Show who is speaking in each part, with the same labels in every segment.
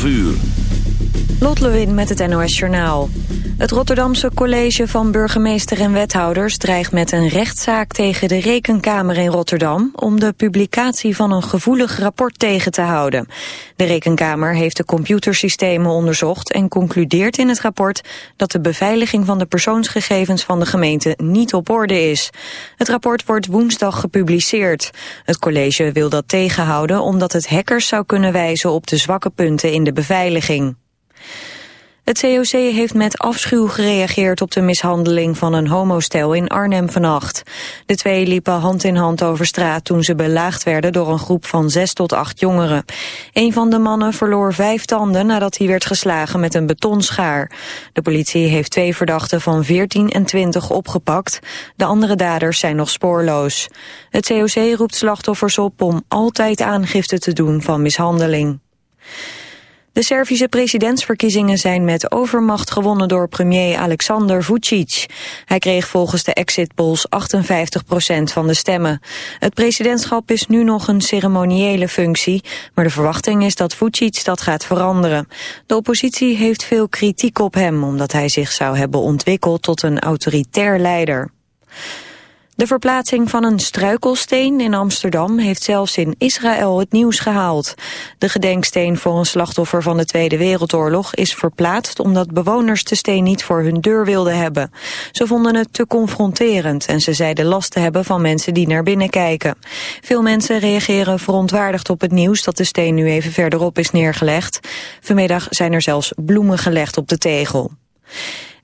Speaker 1: 12 uur.
Speaker 2: Lot Lewin met het NOS Journaal. Het Rotterdamse college van burgemeester en wethouders dreigt met een rechtszaak tegen de Rekenkamer in Rotterdam om de publicatie van een gevoelig rapport tegen te houden. De Rekenkamer heeft de computersystemen onderzocht en concludeert in het rapport dat de beveiliging van de persoonsgegevens van de gemeente niet op orde is. Het rapport wordt woensdag gepubliceerd. Het college wil dat tegenhouden omdat het hackers zou kunnen wijzen op de zwakke punten in de beveiliging. Het COC heeft met afschuw gereageerd op de mishandeling van een homostel in Arnhem vannacht. De twee liepen hand in hand over straat toen ze belaagd werden door een groep van zes tot acht jongeren. Een van de mannen verloor vijf tanden nadat hij werd geslagen met een betonschaar. De politie heeft twee verdachten van 14 en 20 opgepakt. De andere daders zijn nog spoorloos. Het COC roept slachtoffers op om altijd aangifte te doen van mishandeling. De Servische presidentsverkiezingen zijn met overmacht gewonnen door premier Alexander Vucic. Hij kreeg volgens de exit polls 58% van de stemmen. Het presidentschap is nu nog een ceremoniële functie, maar de verwachting is dat Vucic dat gaat veranderen. De oppositie heeft veel kritiek op hem, omdat hij zich zou hebben ontwikkeld tot een autoritair leider. De verplaatsing van een struikelsteen in Amsterdam heeft zelfs in Israël het nieuws gehaald. De gedenksteen voor een slachtoffer van de Tweede Wereldoorlog is verplaatst omdat bewoners de steen niet voor hun deur wilden hebben. Ze vonden het te confronterend en ze zeiden last te hebben van mensen die naar binnen kijken. Veel mensen reageren verontwaardigd op het nieuws dat de steen nu even verderop is neergelegd. Vanmiddag zijn er zelfs bloemen gelegd op de tegel.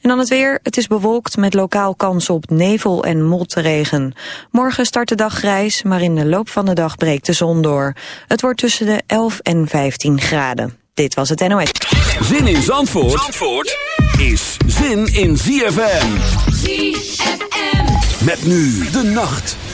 Speaker 2: En dan het weer. Het is bewolkt met lokaal kans op nevel en motregen. Morgen start de dag grijs, maar in de loop van de dag breekt de zon door. Het wordt tussen de 11 en 15 graden. Dit was het NOS.
Speaker 1: Zin in Zandvoort, Zandvoort is zin in ZFM. ZFM. Met nu de nacht.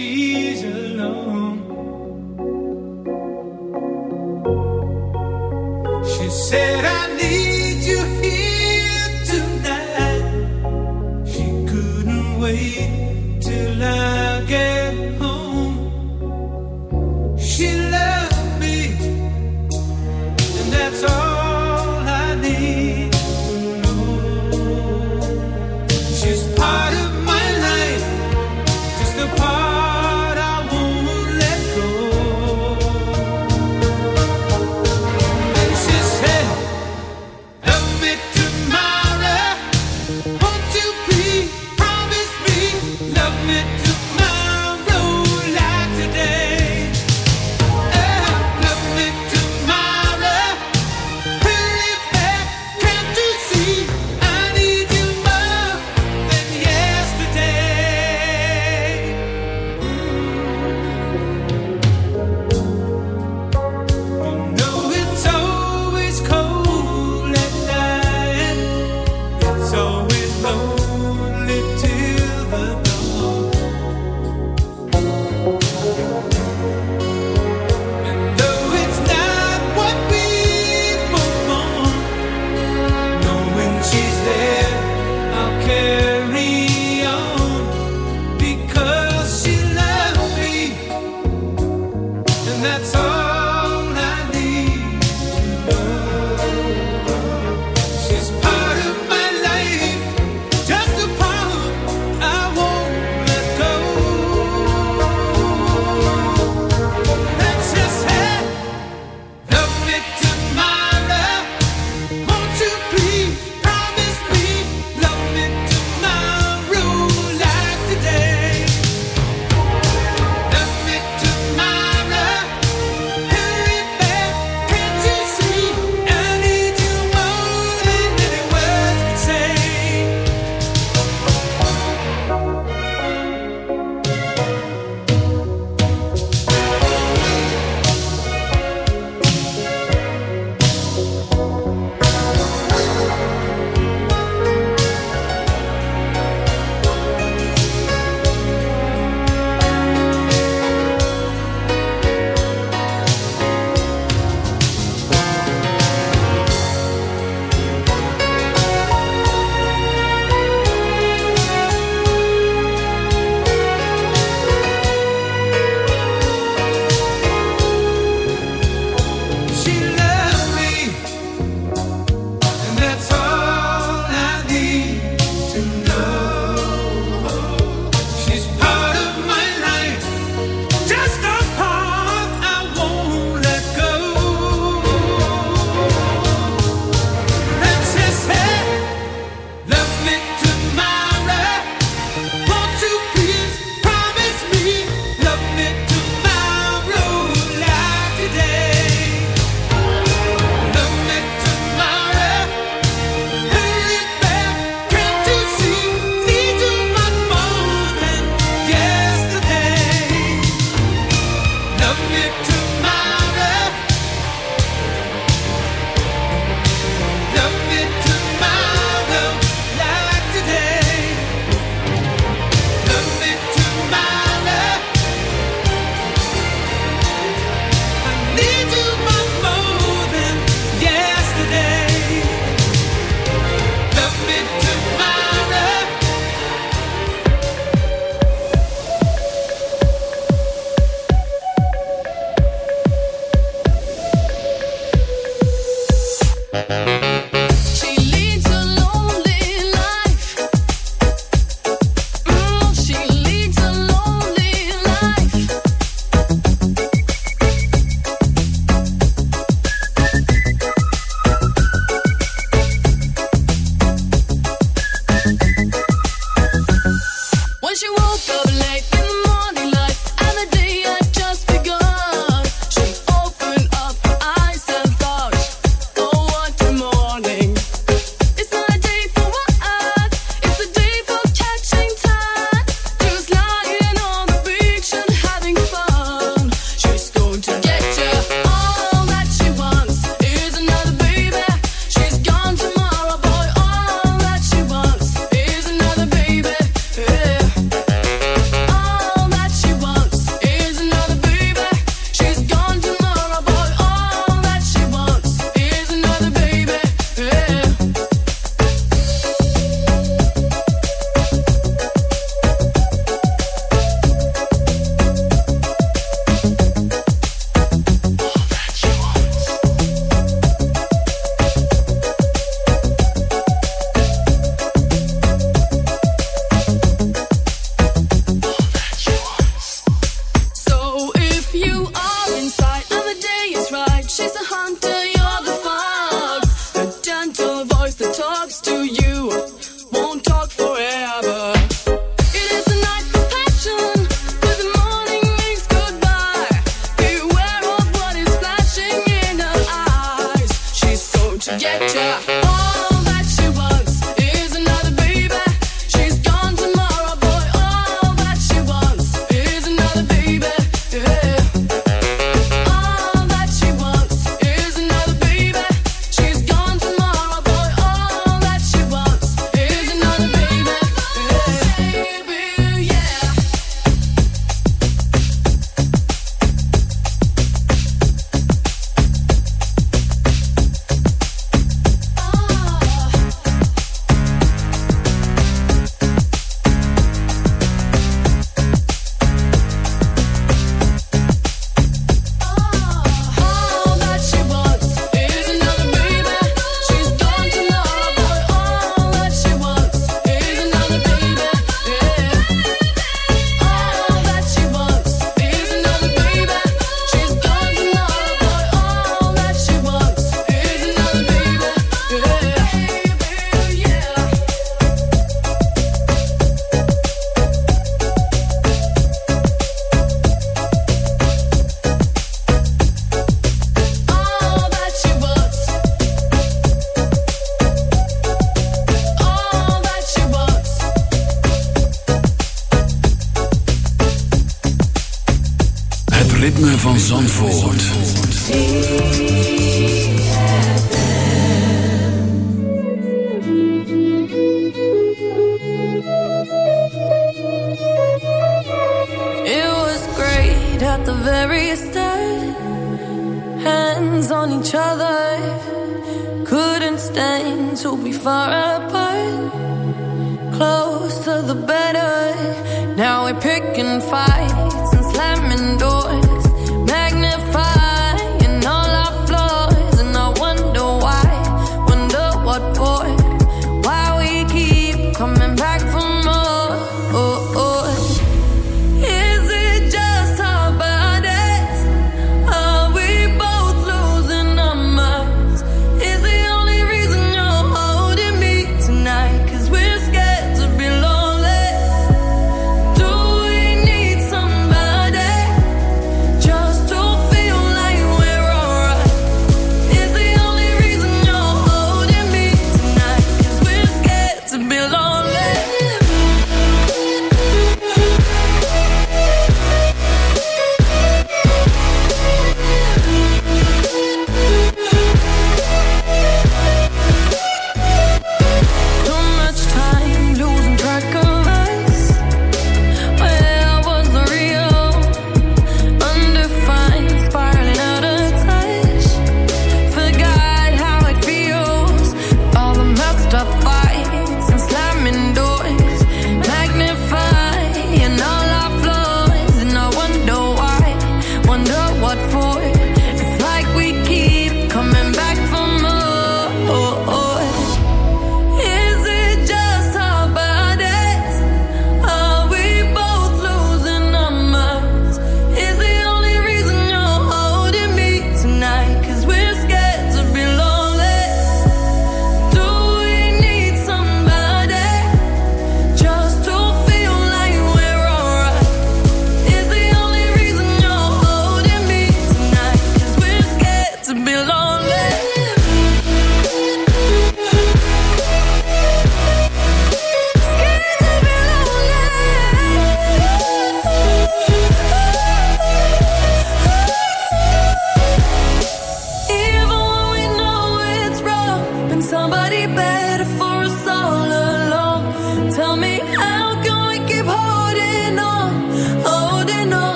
Speaker 3: She's alone. She said,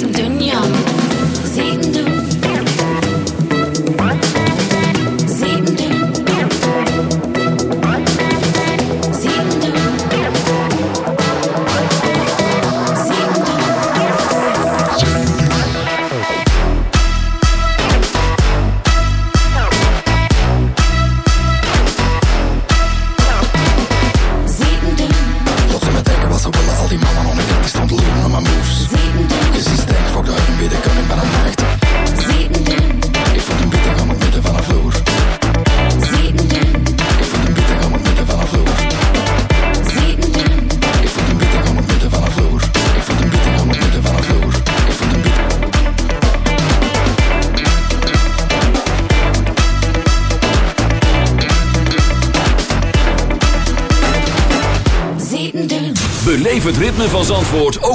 Speaker 3: I'm doing you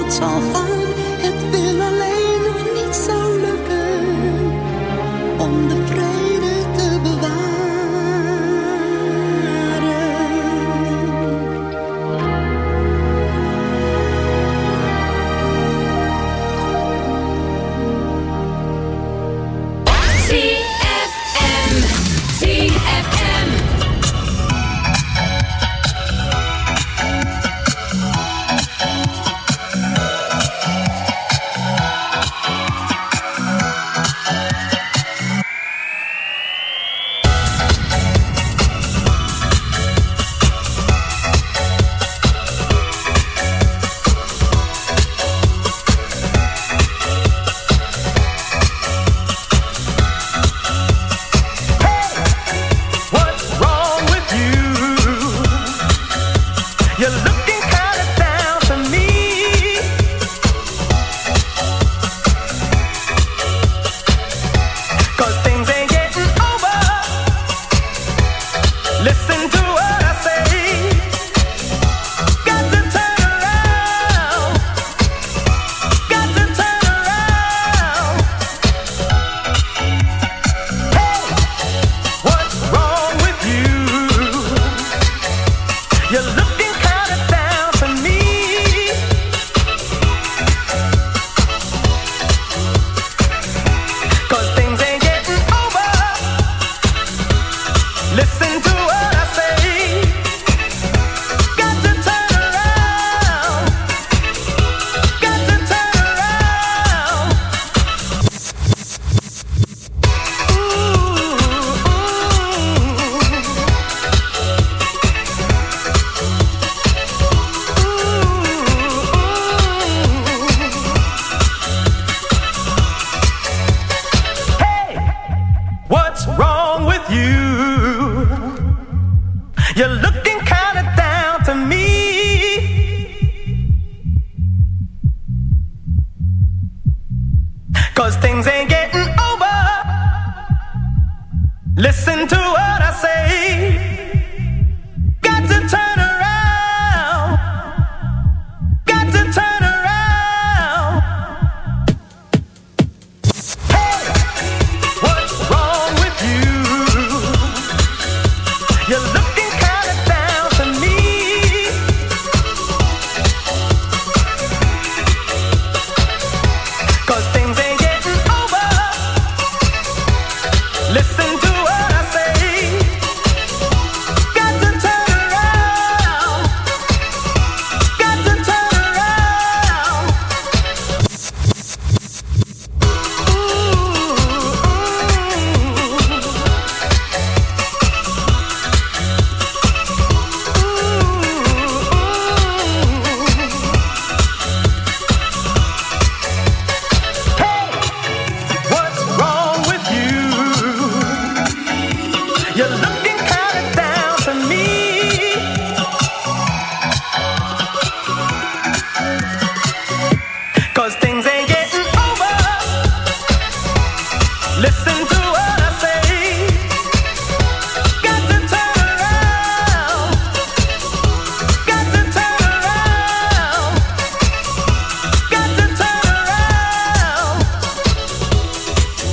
Speaker 4: Zal gaan. Het wil alleen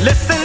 Speaker 5: Listen.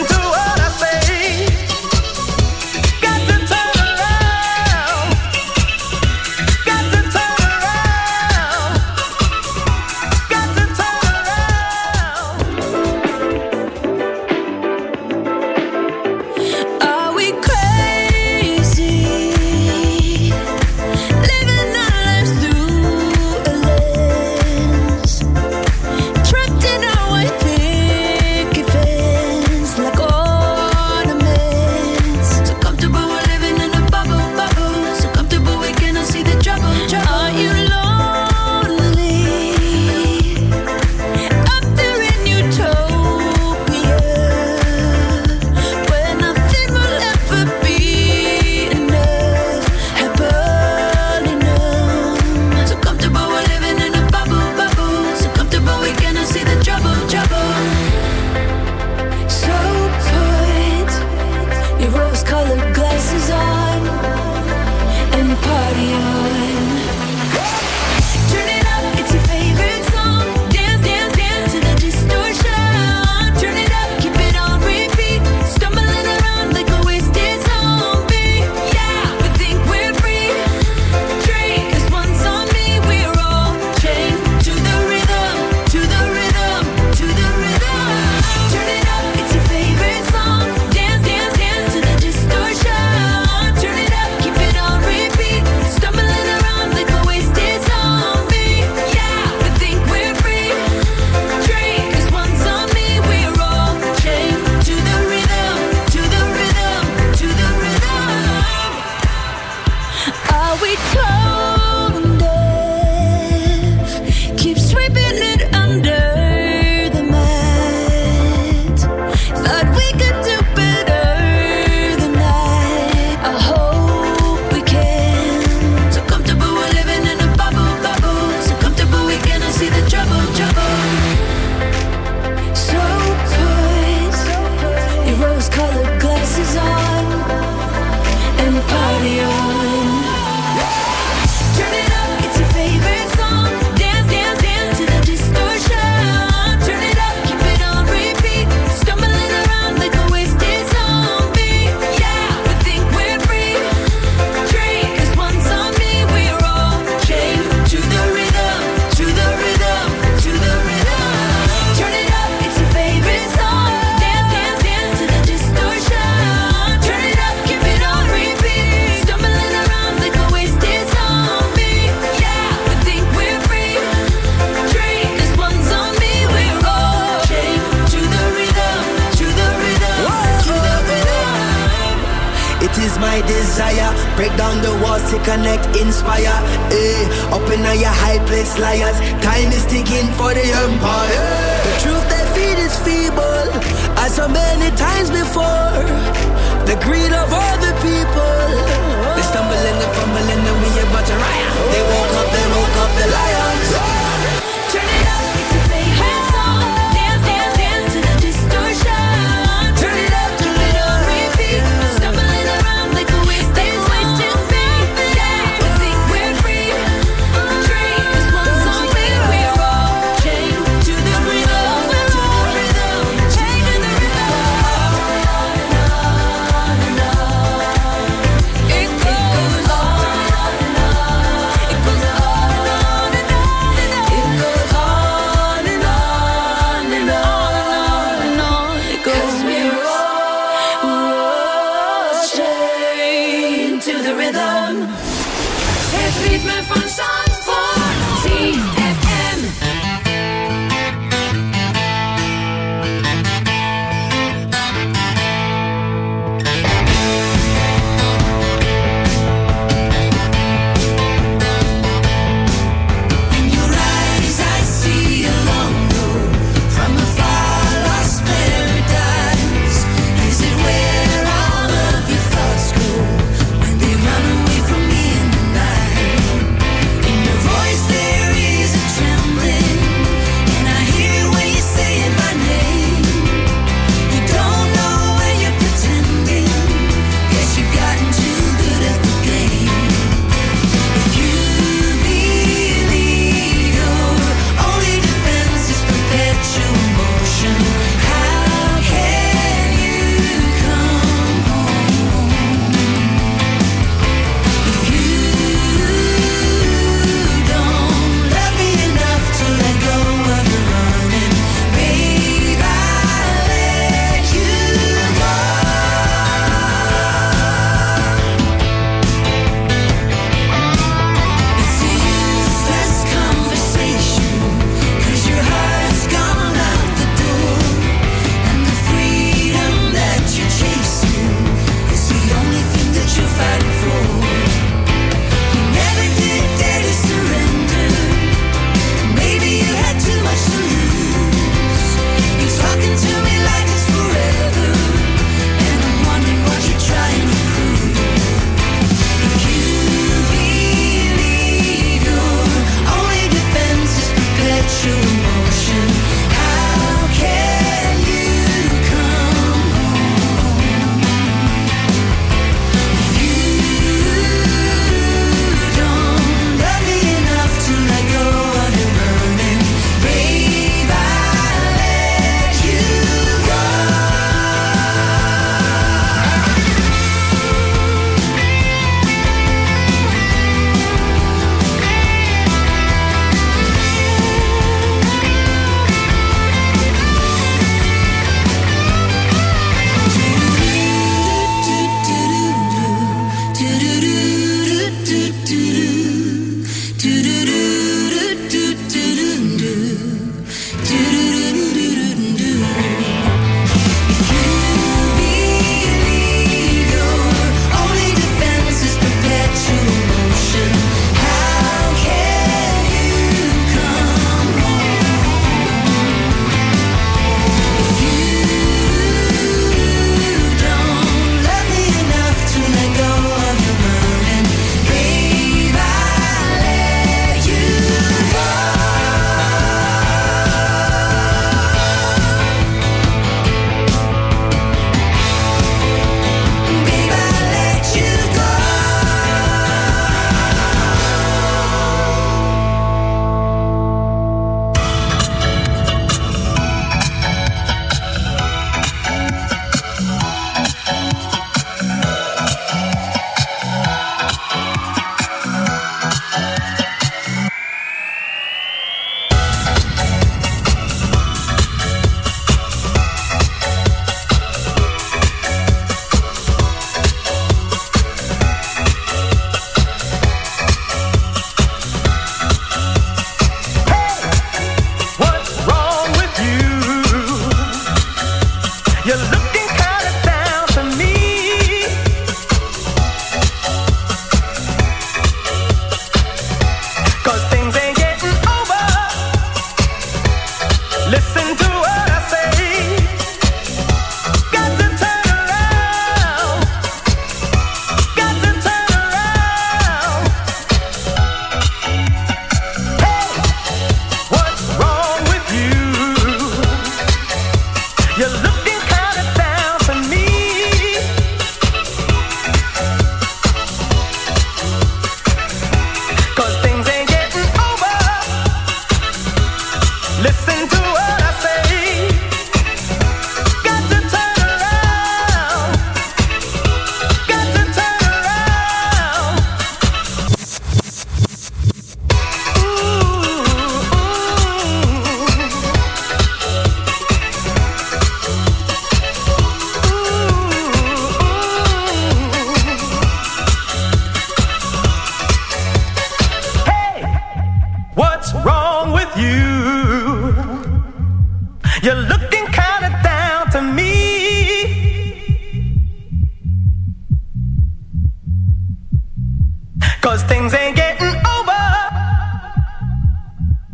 Speaker 5: Cause things ain't getting over.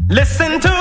Speaker 5: Listen to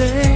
Speaker 6: say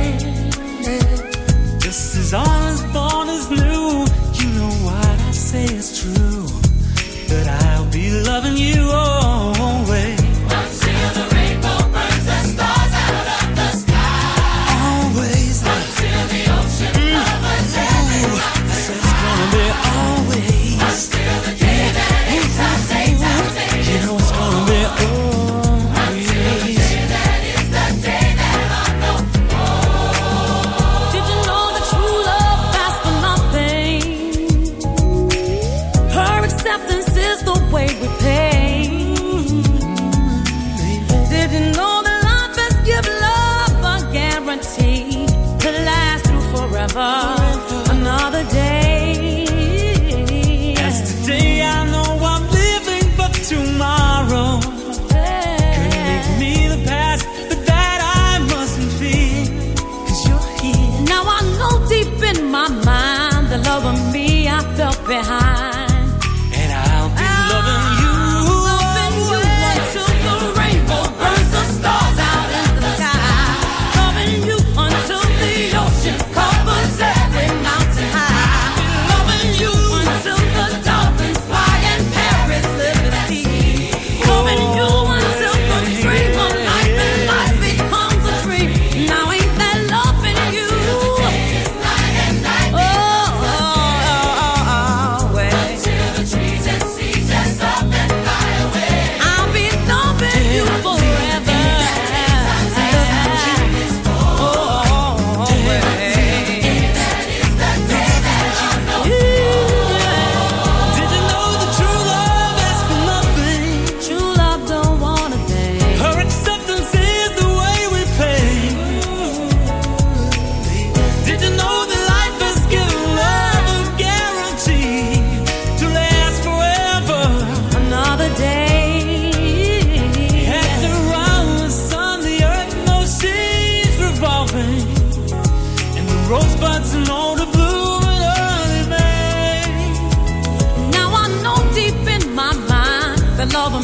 Speaker 6: I love
Speaker 1: them.